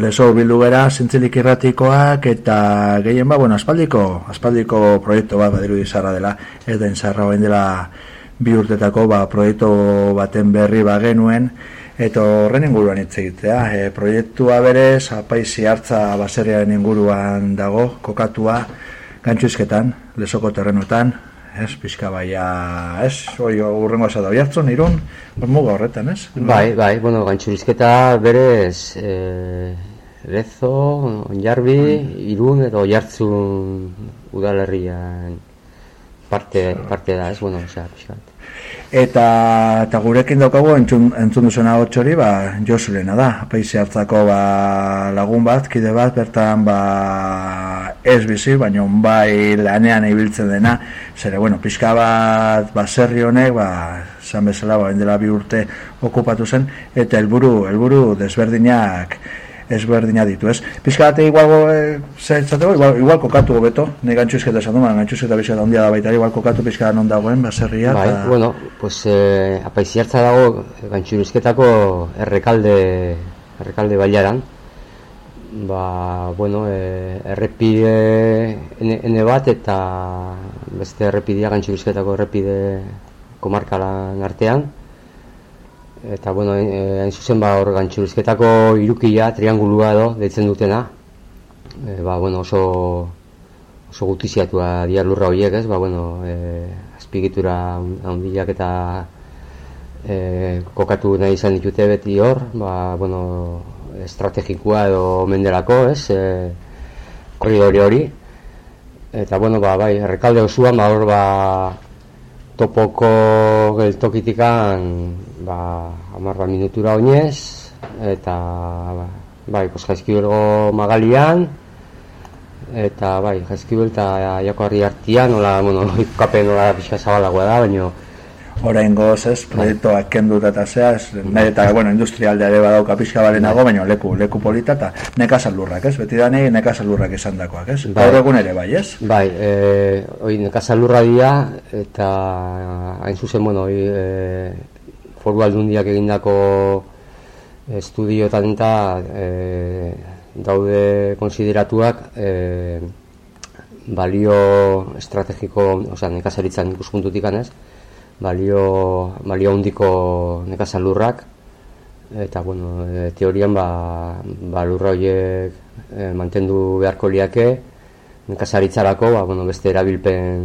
leso bildu gera zintzilik irratikoak eta gehien ba, bueno, aspaldiko, aspaldiko proiektu bat badiru izarra dela, ez da inzarra dela bi urtetako ba, proiektu baten berri ba genuen, eta horren inguruan hitz egitea. E, proiektua berez, apaisi hartza baserriaren inguruan dago, kokatua, gantxuizketan, lesoko terrenuetan, ez, pixka baia, ez, oi, urrengo asa da bihartzun, irun, muga horretan, ez? Bai, bai, bueno, gantxuizketa berez, e, lezo, onjarbi, irun, edo jartzun udalerrian parte, parte da, ez, bueno, osea, pixka Eta, eta gurekin daukagu entzun, entzun duzuna hori, ba, Josulena da. Paisi hartzako ba, lagun bat, kide bat, bertan ba, ez bizi, baina bai lanean ibiltzen dena. Zere, bueno, pixka bat, ba, zerri honek, ba, zan bezala, ba, bi urte okupatu zen, eta helburu helburu desberdinak, ezberdina ditu, ez? Pizka bate igual e, igual, igual kokatu beto, ne gantxuzketa esan duma, gantxuzketa bizketa ondia da baita, igual kokatu pizka non dagoen, baserria. Bai, ta... bueno, pues eh, apaizi hartza dago gantxuzketako errekalde, errekalde bailaran, ba, bueno, e, errepide ene, bat eta beste errepidea gantxuzketako errepide komarkalan artean, eta bueno, eh, hain zuzen ba hor gantxurizketako irukia, triangulua edo, deitzen dutena. E, ba, bueno, oso oso gutiziatua diar lurra horiek, ez? Ba, bueno, e, azpigitura handiak eta e, kokatu nahi izan ditute beti hor, ba, bueno, estrategikoa edo mendelako, ez? E, koridori hori. Eta, bueno, ba, bai, errekalde osuan, ba, hor, ba, topoko geltokitikan ba, amarra minutura oinez eta ba, bai, pues, jaizkibelgo magalian eta bai, jaizkibel eta jakoarri hartian nola, bueno, ikapen nola pixka zabalagoa da, baina orain goz, ez, proiektuak kendu eta zea, ez, eta, bueno, industrialdea ere badauka pixka barenago, baina leku, leku polita, eta nekazal lurrak, ez, beti da nahi nekazal lurrak esan dakoak, ez, bai. gaur egun ere, bai, ez? Bai, e, oi, nekazal lurra dira, eta hain zuzen, bueno, oi, e, foru aldundiak egindako estudioetan eta e, daude konsideratuak e, balio estrategiko, osea, nekazaritzan ikuspuntutik anez, balio balio handiko nekazal lurrak eta bueno, e, teorian ba, ba lurra horiek e, mantendu beharko liake nekazaritzarako ba, bueno, beste erabilpen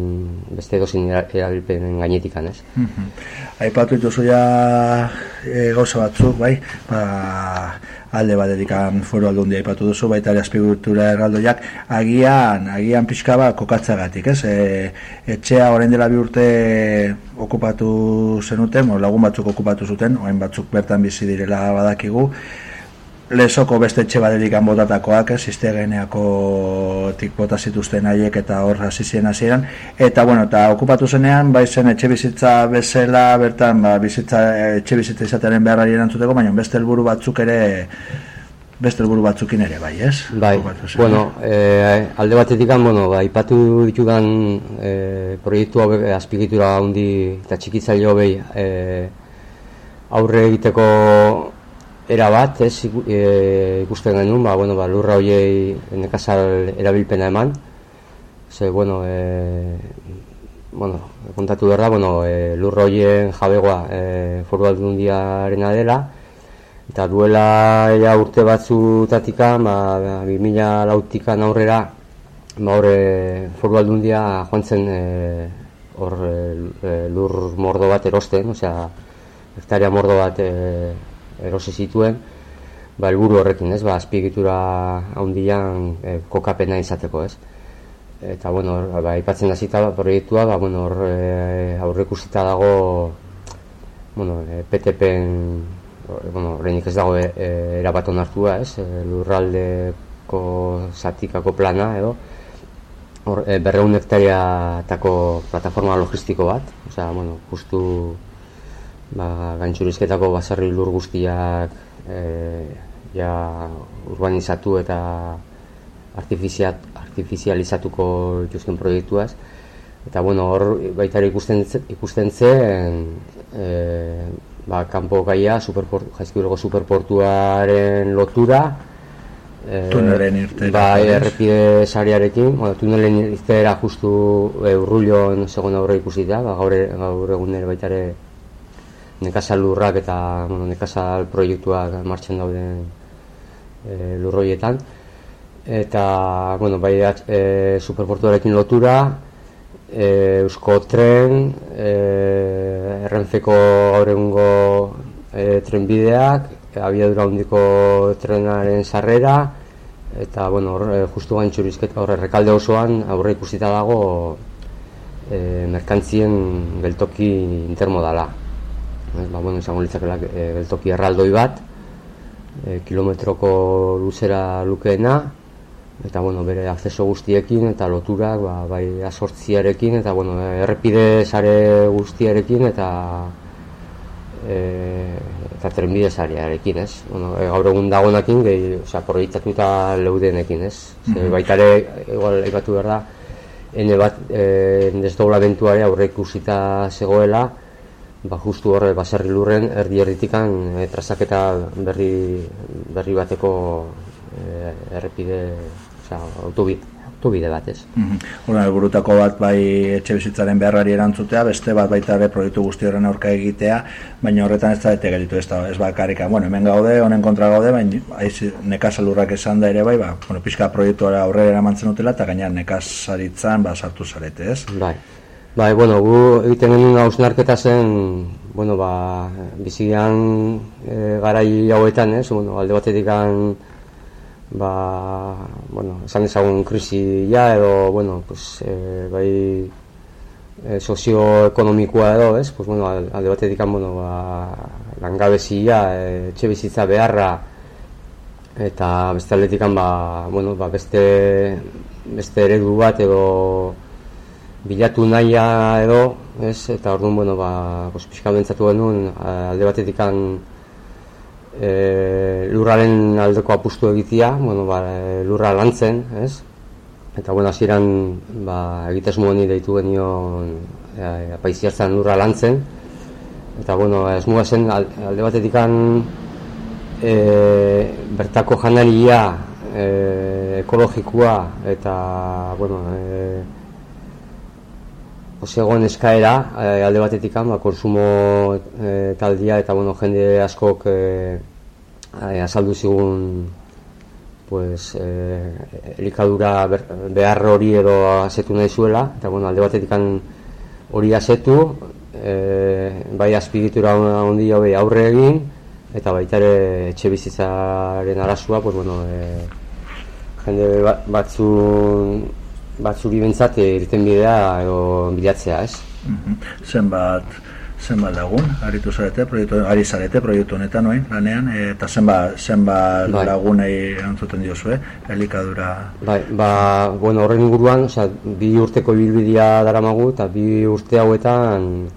beste dozin erabilpen gainetik ez. Mm Aipatu dituzu ja e, gauza batzuk, bai? Ba, alde baderikan foru aldundi aipatu duzu, baita ere azpigurtura erraldoiak, agian, agian pixka bat kokatzagatik, ez? E, etxea orain dela bi urte okupatu zenuten, o, lagun batzuk okupatu zuten, orain batzuk bertan bizi direla badakigu, lesoko beste etxe baderikan botatakoak, ez, iztegeneako tik bota zituzten haiek eta hor hasi ziren hasieran. Eta bueno, eta okupatu zenean, bai zen etxe bizitza bezala, bertan, ba, bizitza, etxe bizitza izatearen beharrari erantzuteko, baina beste helburu batzuk ere beste helburu batzukin ere, bai, ez? Bai, bueno, eh, alde batetik, bueno, ba, ipatu ditudan eh, proiektu hau azpigitura handi eta txikitzaile hobei eh, aurre egiteko era bat, ez, e, ikusten genuen, ba, bueno, ba, lurra hoiei nekazal erabilpena eman. Ze, bueno, e, bueno, kontatu berda, bueno, e, lurra hoien jabegoa e, foru aldundiaren dela, eta duela ea urte batzutatika, ba, 2000 lautikan aurrera, ba, horre foru aldundia joan zen e, hor e, lur mordo bat erosten, osea, hektaria mordo bat e, erosi zituen ba helburu horrekin, ez? Ba azpiegitura handian e, kokapena izateko, ez? Eta bueno, ba aipatzen hasita ba, proiektua, ba bueno, hor e, aurreikusita dago bueno, e, PTPen bueno, oraindik ez dago e, e, erabat onartua, ez? E, lurraldeko satikako plana edo hor e, 200 hektariatako plataforma logistiko bat, osea, bueno, justu ba, gantzurizketako basarri lur guztiak e, ja, urbanizatu eta artifizializatuko dituzken proiektuaz. Eta bueno, hor baita ikusten, ikusten zen e, ba, kanpo gaia, superport, jaizkiurgo superportuaren lotura E, tunelen irtera. Bai, errepide sariarekin, bueno, tunelen irtera justu e, urrulion segon aurre ikusi da, ba, gaur, e, gaur egun ere baita ere nekazal lurrak eta bueno, nekazal proiektuak martxan dauden e, lurroietan. Eta, bueno, bai, e, superportuarekin lotura, e, Eusko Tren, e, errentzeko gaur egungo e, trenbideak, abiadura handiko trenaren sarrera eta bueno, or, e, justu gaintzurizketa horre rekalde osoan aurre ikusita dago e, merkantzien geltoki intermodala. E, ba, bueno, izango litzakela e, geltoki erraldoi bat, e, kilometroko luzera lukeena, eta bueno, bere akceso guztiekin eta loturak ba, bai asortziarekin eta bueno, errepide sare guztiarekin eta e, eta trenbide sarearekin, ez? Bueno, e, gaur egun dagoenekin gehi, osea, proiektatuta leudenekin, ez? Mm -hmm. baita ere igual aipatu behar da ene bat eh desdoblamentuare aurre ikusita zegoela, ba justu horre baserri lurren erdi erditikan e, trazaketa berri berri bateko e, errepide, osea, autobide autobide bat, ez. Mm helburutako bat bai etxe bizitzaren beharrari erantzutea, beste bat baita ere proiektu guzti horren aurka egitea, baina horretan ez da ete gelitu ez da, ez bakarika. Bueno, hemen gaude, honen kontra gaude, baina aiz, nekazalurrak esan da ere bai, ba, bueno, pixka proiektuara aurrera eramantzen dutela, eta gainean nekazaritzan ba, sartu zarete, ez? Bai. Bai, bueno, gu egiten genuen hausnarketa zen, bueno, ba, bizian e, garai hauetan, ez? Bueno, alde batetik ba, bueno, esan ezagun krisi ja, edo, bueno, pues, e, bai, e, sozioekonomikoa edo, ez? Pues, bueno, alde batetik, bueno, ba, langabezia, e, etxe bizitza beharra, eta beste aldetik, ba, bueno, ba, beste, beste eredu bat edo bilatu nahia edo, ez? Eta orduan, bueno, ba, pues, pixka bentsatu genuen, alde batetik, e, lurraren aldeko apustu egitea, bueno, ba, lurra lantzen, ez? Eta bueno, hasieran ba egitasmo honi deitu genion e, apaiziartzen lurra lantzen. Eta bueno, esmuga zen alde batetikan e, bertako janaria e, ekologikoa eta bueno, e, Osegoen eskaera, e, alde batetik ba, konsumo e, taldia eta bueno, jende askok e, azaldu zigun pues, e, elikadura behar hori edo azetu nahi zuela, eta bueno, alde batetik hori azetu, e, bai azpigitura ondi jau aurre egin, eta baita ere etxe bizitzaren arazua, pues, bueno, e, jende ba-, batzuri bentsat irten bidea edo bilatzea, ez? Mm Zenbat zenbat lagun aritu zarete proiektu ari zarete proiektu honetan noin lanean eta zenbat zenbat bai. lagunei antzuten diozue elikadura Bai, ba, bueno, horren inguruan, osea, bi urteko ibilbidea daramagu eta bi urte hauetan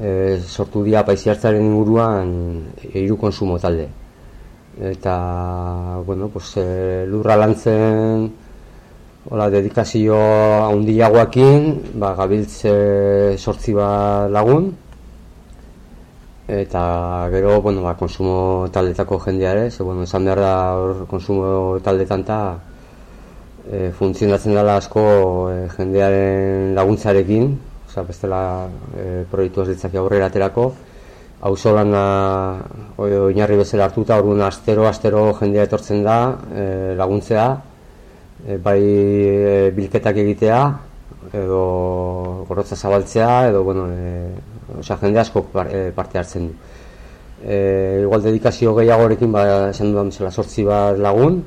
e, sortu dira paisiartzaren inguruan hiru konsumo talde. Eta, bueno, pues, e, lurra lantzen Hola, dedikazio handiagoekin, ba, gabiltze sortzi ba lagun, eta gero, bueno, ba, konsumo taldetako jendea ere, ze, bueno, esan behar da hor konsumo taldetan eta e, funtzionatzen dela asko e, jendearen laguntzarekin, oza, bestela e, proiektu ez aurrera aterako, hau zolan oinarri bezala hartuta, orduan astero, astero jendea etortzen da, e, laguntzea, e, bai e, bilketak egitea edo gorrotza zabaltzea edo bueno, e, osea, jende asko e, parte hartzen du. E, igual dedikazio gehiagorekin ba, esan dudan bezala sortzi bat lagun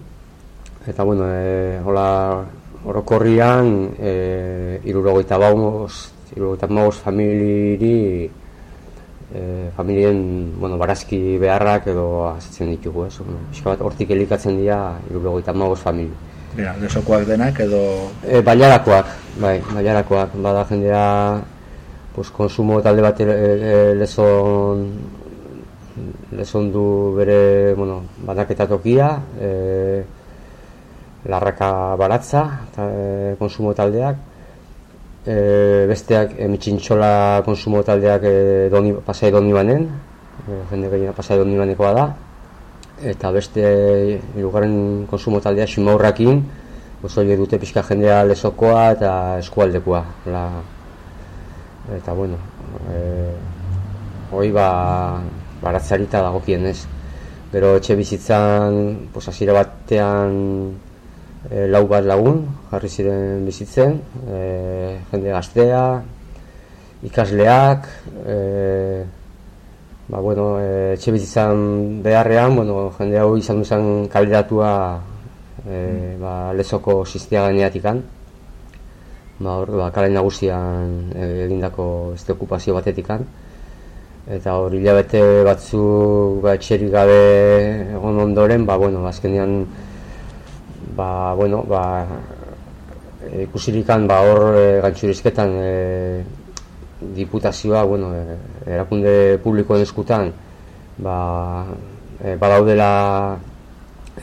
eta bueno, e, hola orokorrian e, irurogeita bauz irurogeita bauz familiri e, familien bueno, barazki beharrak edo azatzen ditugu ez, bueno, bat hortik elikatzen dira irurogeita bauz familii Bera, lesokoak denak edo... E, bailarakoak, bai, bailarakoak, bada jendea pues, konsumo talde bat e, e, lezon, lezon du bere, bueno, badaketa tokia, e, larraka baratza, eta, e, konsumo taldeak, e, besteak emitxintxola konsumo taldeak e, doni, pasai doni banen, e, jende gehiena pasai doni banekoa da, eta beste irugarren konsumo taldea simaurrakin, oso dute pixka jendea lesokoa eta eskualdekoa. La, eta bueno, e, hoi ba, baratzarita dagokien ez. Gero etxe bizitzan, pues, asire batean e, lau bat lagun, jarri ziren bizitzen, e, jende gaztea, ikasleak, e, ba, bueno, e, etxe bizitzan beharrean, bueno, jende hau izan duzan kaleratua e, ba, lezoko sistia gaineatik ba, hor, ba, kalen nagusian egindako este okupazio batetik. Eta hor hilabete batzu ba, etxerik gabe egon ondoren, ba, bueno, azkenean ba, bueno, ba, ikusirikan ba, hor e, gantxurizketan e, diputazioa, bueno, e, erakunde publikoen eskutan ba, e, badaudela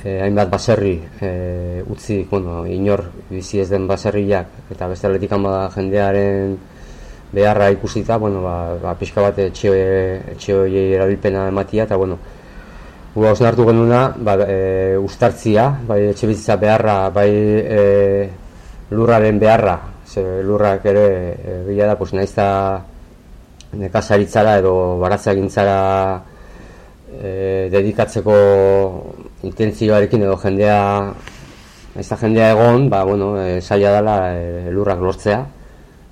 e, hainbat baserri e, utzi, bueno, inor bizi ez den baserriak eta beste atletik bada jendearen beharra ikusita, bueno, ba, ba pixka bat etxe, etxe erabilpena ematia eta bueno, gu hausen hartu genuna, ba, e, ustartzia, bai etxe bizitza beharra, bai e, lurraren beharra, ze lurrak ere e, bila da, pues, naizta nekazaritzara edo baratza gintzara e, dedikatzeko intentzioarekin edo jendea ez da jendea egon, ba, bueno, e, zaila dela e, lurrak lortzea.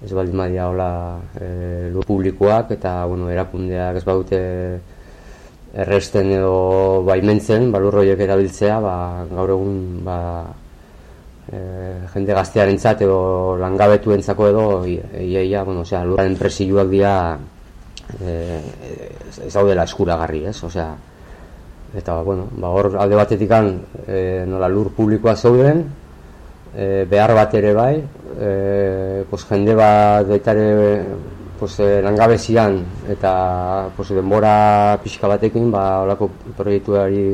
Ez baldin badia hola e, lur publikoak eta bueno, erakundeak ez badute erresten edo baimentzen, ba, lurroiek erabiltzea, ba, gaur egun ba, e, jende gaztearen edo langabetu entzako edo iaia, ia, bueno, osea, lurraren presioak dira e, ez daudela eskuragarri, ez? Osea, eta bueno, ba hor alde batetik e, nola lur publikoa zauden, e, behar bat ere bai, e, pues, jende bat baitare pues, langabezian eta pues, denbora pixka batekin, ba, olako proiektuari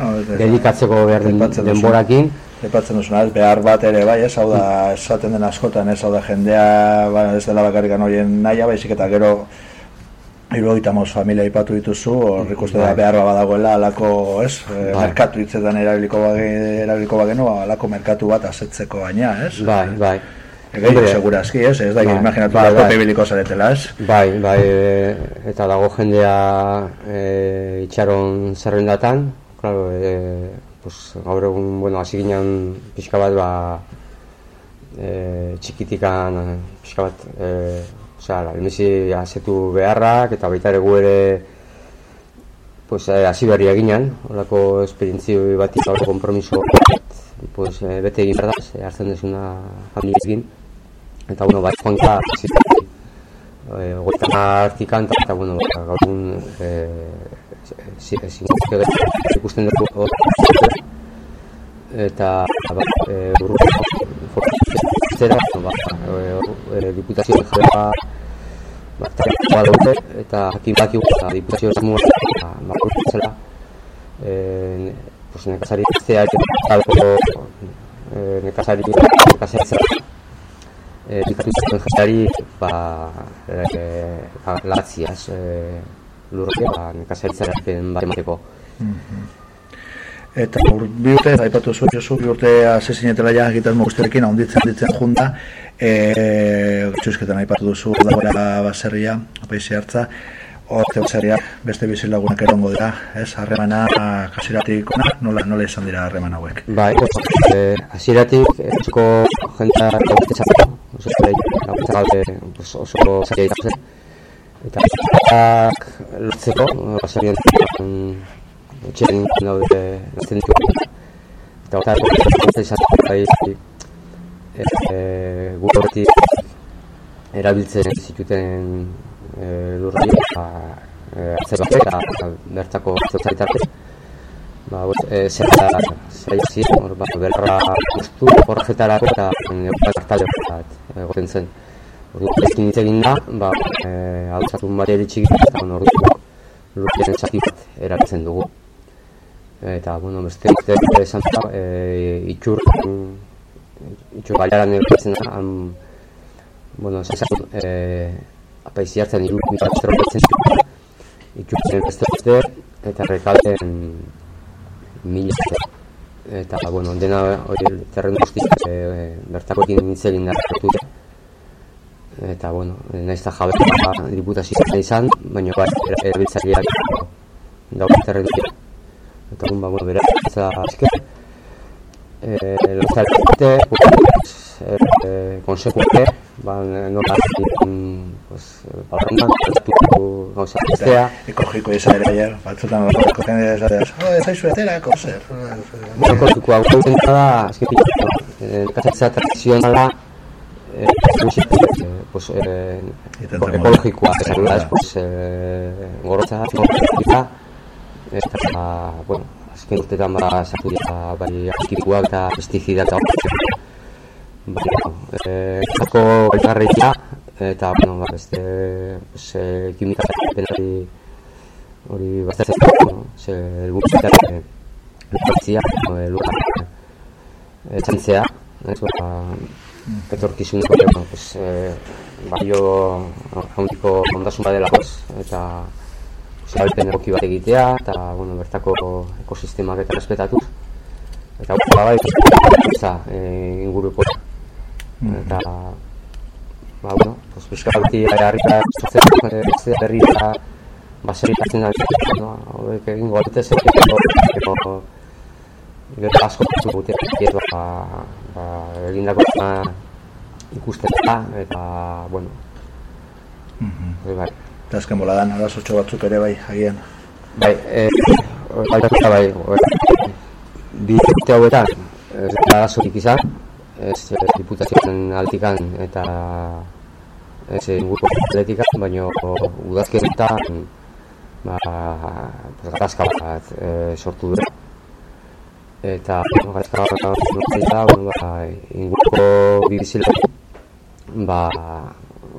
oh, dedikatzeko behar den, denborakin. Epatzen duzuna, ez, behar bat ere bai, ez, hau da, esaten den askotan, ez, hau da, jendea, ba, ez dela bakarrikan horien naia, baizik eta gero, Irugaita moz familia ipatu dituzu, hor ikuste da bai. beharra badagoela alako, ez, eh, bai. merkatu hitzetan erabiliko, bage, erabiliko bagenu, alako merkatu bat asetzeko baina, ez? Bai, bai. Egei, segurazki, ez, ez da, bai. imaginatu bai, bai. biliko zaretela, ez? Bai, bai, e, eta dago jendea e, itxaron zerrendatan, claro, e, pues, gaur egun, bueno, hasi ginen pixka bat, ba, e, txikitikan, pixka bat, e, la lemesi asetu beharrak eta baita ere ere pues eh, hasi berria eginan, holako esperientzio bat eta konpromiso pues eh, bete egin berda, se hartzen desuna familia. Eta bueno, Juanka hasi eh goita artikan eta bueno, gaurun eh si si ikusten dugu eta ba, eh zera, ba, e, e, diputazio jara ba, ba, dute, eta jakin baki eta diputazio esmua ba, ba, zela e, pues, nekazari zea eta e, nekazari nekazari zera e, diputazio jari ba, e, ba, latziaz e, lurrokia ba, nekazari zera bat emateko. Mm eta ur, bi urte, aipatu zuen Josu, bi urte asesinetela ja egitasmo guztiarekin ahonditzen ditzen junta, e, txuzketan aipatu duzu dagoela baserria, apaisi hartza, Horte baserria, beste bizilagunak erongo dira, ez? Harremana, kasiratik, nola, nola izan dira harreman hauek? Bai, eh, hasiratik esko jenta gauzte txatu, oso gauzte oso oso zaila zen. Eta lortzeko, baserrian etxean daude ezten ditu. Eta eta eta izatea bai e, erabiltzen zituten e, lurri ba, e, bat eta bertako zotzaitate ba, e, zerra zera izi, hor ba, berra guztu horretarako eta neopa kartale bat egoten zen. Ordu, ezkin hitz egin da, ba, e, hau zatun bat eritxik eta ordu lurriaren zati bat erabiltzen dugu eta bueno, beste beste esan da, e, itxur itxur baiaran erretzen da, han, bueno, zesan, e, apaizi hartzen iru mitatzero betzen itxur zen beste beste, eta rekalen mila eta bueno, dena hori terren guzti e, bertako egin nintzen hartu eta bueno, naiz eta jabe diputazioa izan, baina bai, erabiltzaileak dago terren eta un ba, bueno, bera, eta azken, eh, luzarte, pues, eh, konsekuente, ba, nola, pues, balanda, estu, gauza, estea. Ekologiko izan ere baiar, batzutan, batzutan, jende esatea, oh, ez aizu etera, kozer. Bueno, ekologiko hau gauzen da, azken, kasatzea tradizionala, eh, pues, eh, ekologikoa, esan da, pues, eh, gorotza, gorotza, eta, bueno, azken urtetan ba, sartu dira, bai, akikuak eta pestizida eta bai, eh, zako elkarreikia, eta, bueno, ba, beste, pues, eh, kimika hori, hori, bastatzen, bueno, ze, elbukitak, eh, elkartzia, eh, lukak, eh, txantzea, ez, ba, etorkizuneko, bueno, pues, eh, bai, jo, ondasun badela, pues, eta, zabalpen egoki bat egitea, eta bueno, bertako ekosistemak eta respetatuz. Eta ba, bai, eta e, inguruko. Eta, ba, bueno, pues, harrita zutzen ez da berri eta baserritatzen da, no? Hauek egin goalite zer, eta gero asko zu gute, eta ba, ba, egindako ikusten da, eta, bueno, Mm -hmm. bai. Eta azken bola dan, arazotxo batzuk ere bai, agian. Bai, e, bai, bai, bai, hauetan, ez da arazorik izan, ez diputazioen altikan eta ez inguruko atletika, baina udazken ba, gatazka bat e, sortu dure. Eta gatazka bat sortu eta ba, inguruko bibizile ba,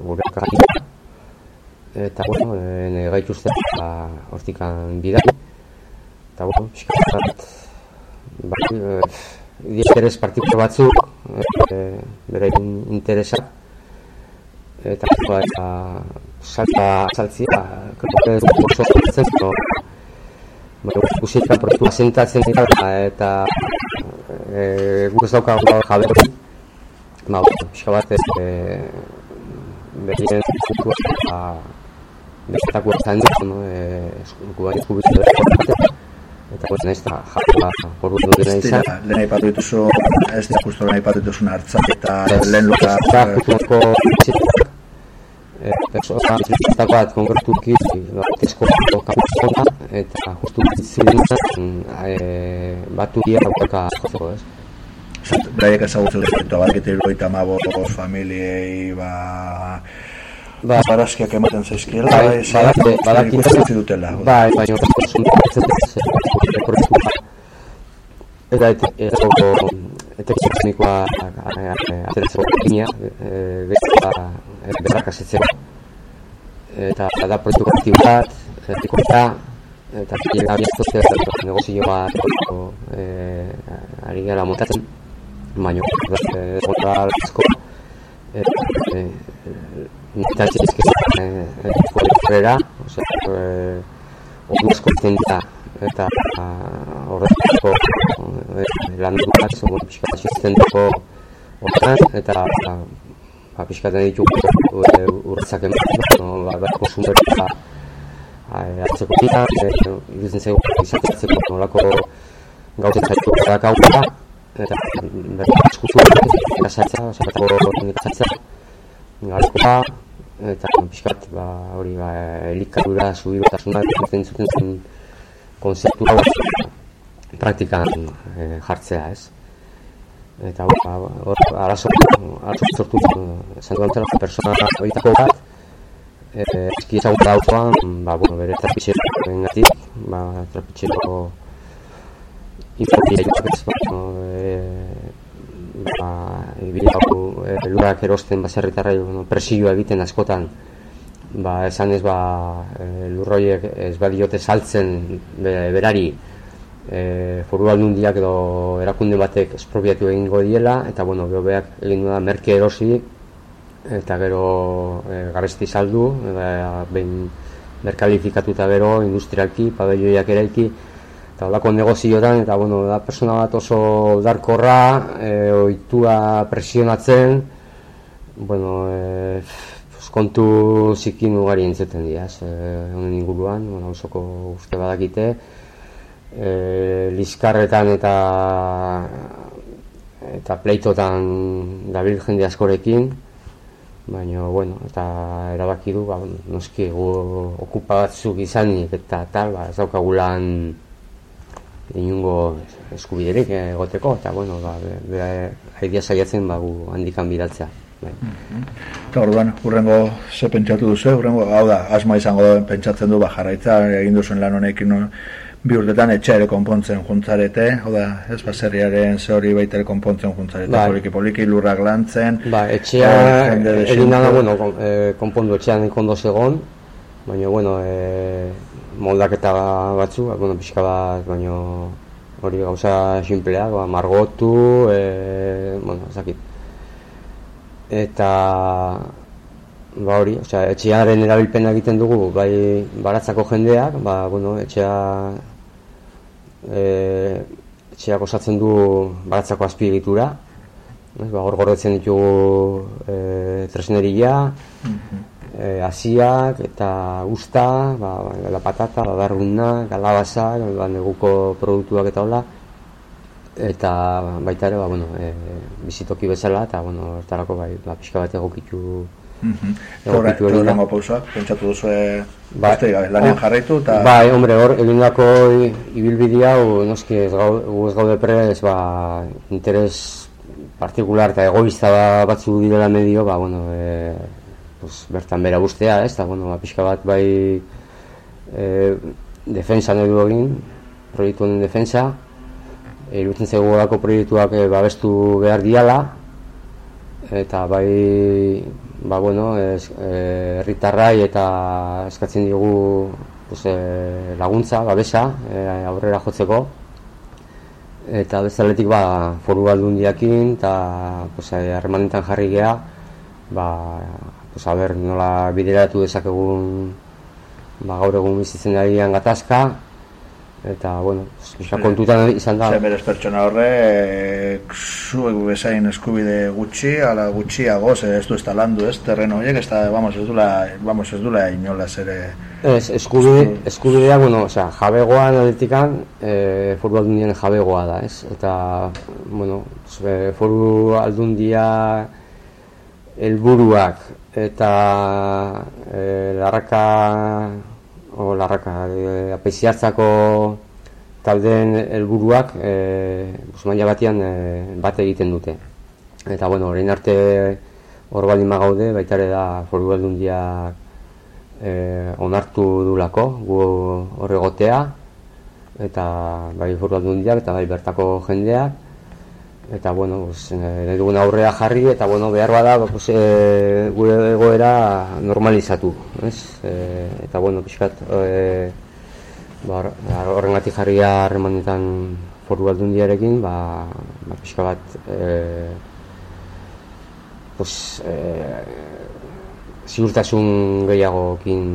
gure akatik eta bueno, e, nire gaituzte ba, hortikan bidari eta bueno, pixkat bai, e, interes partikulo batzuk e, bere interesa. Eta ba, eta salta saltzia kroke oso zen no. Baina, guztietan proiektua sentatzen dira eta e, guk ez daukagu jabe hori. Ba, pixka bat ez e, behien zutua eta izan dut, no, eskubari eskubitzu dut, eta pues nesta jarra por un día izan lehen aipatu dituzu ez da justo lehen aipatu dituzu hartzak eta lehen luka eta justuko eh persona está bat konkretuki batesko kapuzona eta justu ziren eh batu dira aurka joko ez Beraiek ezagutzen dut, iruita mabo familiei, ba, ba, barazkiak ematen zaizkiela, bai, bai, bai, ikusten dutela. Bai, bai, eta eta teknikoa ateratzeko linea bezala berrakasetzen eta da proiektu aktibo bat etiko eta eta kire abiatu zer negozio bat ari gara montatzen. Baina kontra asko Nitatzen ezkezak horrela, onduzko zenta eta horretako lan dukat, zogun pixka asisten duko horretan, eta ba, pixka den ditu urretzak eman, ba, konsumer eta hartzeko tira, iruditzen zego izatea hartzeko nolako gauzet zaitu horrak hau eta berri eskutu, eta sartzea, sartzeko sartzea, Gauzkoa, eta pixkat, ba, hori, ba, elikadura, subirotasuna, ikusten zuten zen konzeptu hau praktikan e, jartzea, ez? Eta ba, hor, arazo, arazo sortu zen duen zela, persona horietako bat, e, eski ezagut da autoan, ba, bueno, bere trapitxero engatik, ba, trapitxero infokia ez, ba, e, ba, ibilako e, lurak erosten baserritarrai bueno, presioa egiten askotan ba, esan ez ba, e, lurroiek ez badiote saltzen be, berari e, foru aldundiak edo erakunde batek espropiatu egingo diela eta bueno, gero behak egin da merke erosi eta gero e, garresti saldu eta behin merkalifikatuta gero industrialki, pabelloiak eraiki eta holako negozioetan eta bueno, da persona bat oso darkorra, e, ohitua presionatzen, bueno, e, kontu zikin ugari entzeten dira, e, honen inguruan, bueno, osoko uste badakite, e, liskarretan eta eta pleitotan dabil jende askorekin, baina, bueno, eta erabaki du, ba, noski gu okupatzuk izanik eta tal, ba, ez daukagulan inungo eskubiderik egoteko, eta bueno, ba, be, saiatzen ba, gu handikan bidatzea. Bai. Eta orduan, urrengo ze pentsatu duzu, urrengo, hau da, asma izango da pentsatzen du, ba, jarraitza, egin duzuen lan honekin, no? bi urtetan etxe ere konpontzen juntzarete, hau da, ez baserriaren ze hori baita ere konpontzen juntzarete, bai. poliki poliki lurrak lantzen. Ba, etxea, eh, egin dana, bueno, eh, konpondu etxean ikondo zegon, baina, bueno, e, moldaketa batzu, bueno, pixka bat, baina hori gauza simpleak, ba, margotu, e, bueno, zakit. Eta, ba hori, osea, etxearen erabilpena egiten dugu, bai baratzako jendeak, ba, bueno, etxea, e, etxeak osatzen du baratzako azpiegitura, ba, hor gordetzen ditugu e, tresneria, mm eh, asiak eta usta, ba, la patata, la barruna, galabasa, ba, neguko produktuak eta hola. Eta baita ere, ba, bueno, e, bizitoki bezala, eta, bueno, ertarako, bai, ba, pixka bat egokitu Egokitu hori da. pausak, pentsatu duzu e, ba, lanean jarraitu eta... Bai, hombre, hor, elindako ibilbidea, noski ez gaude prez, ba, interes partikular eta egoista batzu direla medio, ba, bueno, e, pues, bertan bera guztea, ez, eta, bueno, ba, pixka bat bai e, defensa nahi du egin, proiektu honen defensa, e, irutzen zego proiektuak e, babestu behar diala, eta bai, ba, bueno, ez, e, herritarrai eta eskatzen digu pues, e, laguntza, babesa, e, aurrera jotzeko, eta bezaletik ba, foru aldun diakin, eta pues, harremanetan jarri geha, ba, pues a ber, nola bideratu dezakegun ba, gaur egun bizitzen daian gatazka eta, bueno, eska kontutan izan da Zer berez pertsona horre zuek bezain eskubide gutxi ala gutxiago, ze ez du ez talandu ez, terreno horiek, ez da, vamos, ez dula vamos, ez dula inola zere Ez, eskubide, eskubidea, bueno, o sea, jabegoan aldetikan e, foru aldundien jabegoa da, ez? Eta, bueno, foru aldundia helburuak eta e, larraka o larraka e, apeiziartzako taldeen helburuak e, busmaila batian e, bat egiten dute. Eta bueno, orain arte hor baldin magaude baita ere da foru aldundiak e, onartu dulako gu horregotea eta bai foru aldundiak eta bai bertako jendeak eta bueno, pues, eh, dugun aurrea jarri eta bueno, behar bada pues, eh, gure egoera normalizatu, ez? Eh, eta bueno, pixkat eh, ba, horrengatik jarri harremanetan foru aldundiarekin, ba, ba pixka bat eh, pues, eh, ziurtasun gehiagokin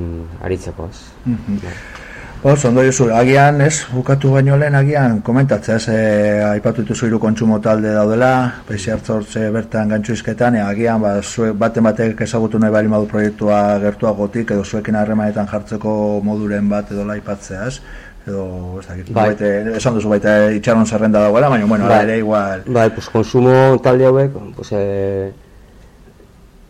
aritzeko, ez? Mm Oso, ondo jozu, agian, ez, bukatu baino lehen, agian, komentatzea, ez, e, aipatu dituzu iru kontsumo talde daudela, peixi hartzortze bertan gantzu izketan, e, agian, ba, zue, bate batek ezagutu nahi bali modu proiektua gertua gotik, edo zuekin harremanetan jartzeko moduren bat edo laipatzea, ez, edo, ez dakit, bai. baite, esan duzu baita itxaron zerrenda dagoela, baina, bueno, bai. ere, igual. Bai, pues, konsumo talde hauek, pues, e,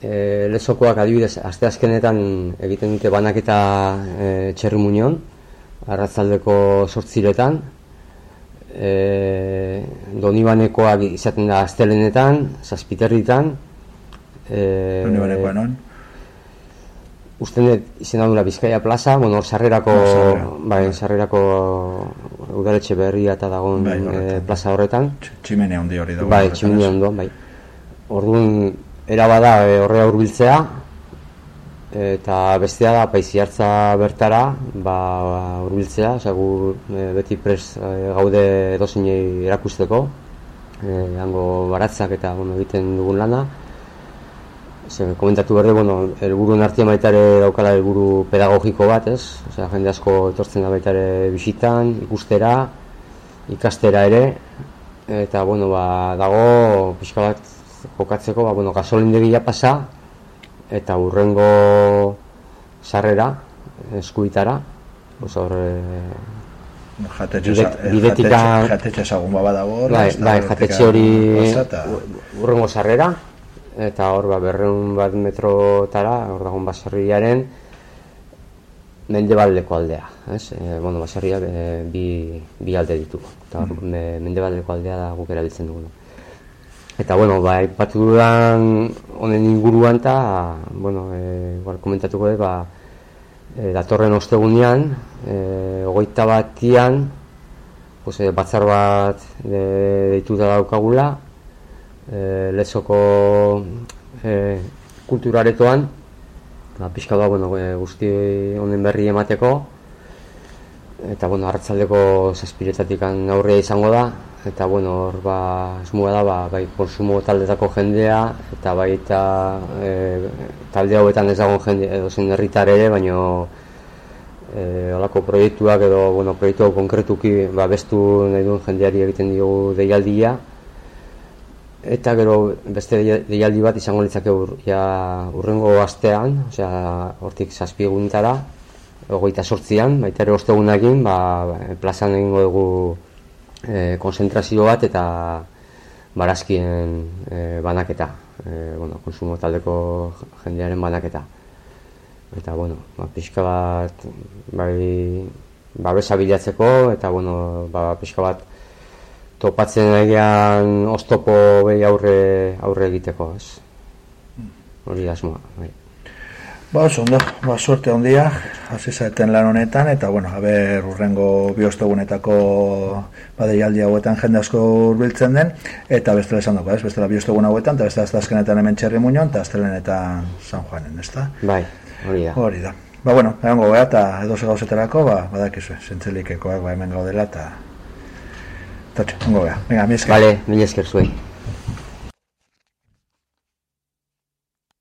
e, lezokoak adibidez, azte azkenetan egiten dute banaketa e, txerri munion, arratzaldeko sortziretan e, Donibanekoak izaten da astelenetan, zazpiterritan e, Donibanekoa non? Usten dut izena dula Bizkaia plaza, bueno, sarrerako, bai, sarrerako udaletxe berria eta dagoen bai, e, plaza horretan. Tximene handi hori dago. Bai, tximene handi bai. Orduan, erabada e, horre aurbiltzea, eta bestea da paisi hartza bertara ba hurbiltzea osea gu e, beti pres e, gaude edozinei erakusteko. E, hango baratzak eta bueno egiten dugun lana. Ze, komentatu berde, bueno, helburu nartia baitare daukala helburu pedagogiko bat, ez? Osea, jende asko etortzen da baitare bisitan, ikustera, ikastera ere. Eta bueno ba dago pixka bat jokatzeko ba bueno gasolindegia pasa eta urrengo sarrera eskuitara pues hor bidetika jatetxe esagun baba dago bai, bai jatetxe hori urrengo sarrera eta hor ba berreun bat metrotara hor dagoen baserriaren mendebaldeko aldea, ez? E, bueno, baserria e, bi, bi alde ditu. Eta mm. me, mendebaldeko aldea da guk erabiltzen dugu. Eta bueno, ba ipatu dudan honen inguruan ta, bueno, eh igual komentatuko dut, ba e, datorren ostegunean, eh 21 batian, pues e, batzar bat de deitu da daukagula, eh lesoko eh kulturaretoan ba, pixka da, bueno, e, guzti honen berri emateko eta bueno, hartzaldeko zazpiretatik aurrea izango da eta bueno, hor ba, esmua da, ba, bai konsumo taldetako jendea eta baita e, talde hauetan ez dagoen jende edo zen herritar ere, baino e, olako proiektuak edo bueno, proiektu konkretuki ba, bestu nahi duen jendeari egiten diogu deialdia. Eta gero beste deialdi bat izango litzake ur, ja, urrengo astean, osea, hortik zazpi eguntara, ogoita sortzian, baita ere ostegunakin, ba, plazan egingo dugu e, konzentrazio bat eta barazkien e, banaketa, e, bueno, konsumo taldeko jendearen banaketa. Eta, bueno, ba, pixka bat, bai, babesa bilatzeko, eta, bueno, ba, pixka bat, topatzen egian oztopo behi aurre, aurre egiteko, ez? Hori asmoa, bai. Ba, oso, ondo, ba, suerte ondia, hasi zaeten lan honetan, eta, bueno, haber urrengo biostogunetako badei aldi hauetan jende asko urbiltzen den, eta bestela esan dago, ez? Bestela biostogun hauetan, eta bestela azkenetan hemen txerri muñon, eta aztelenetan San Juanen, ez da? Bai, hori da. Hori da. Ba, bueno, egon gogoa, eta edo gauzetarako, ba, badakizue, zentzelikekoak, ba, hemen gaudela, eta Tacho, ongo gara. Venga, mi esker. Vale, mi esker zuei.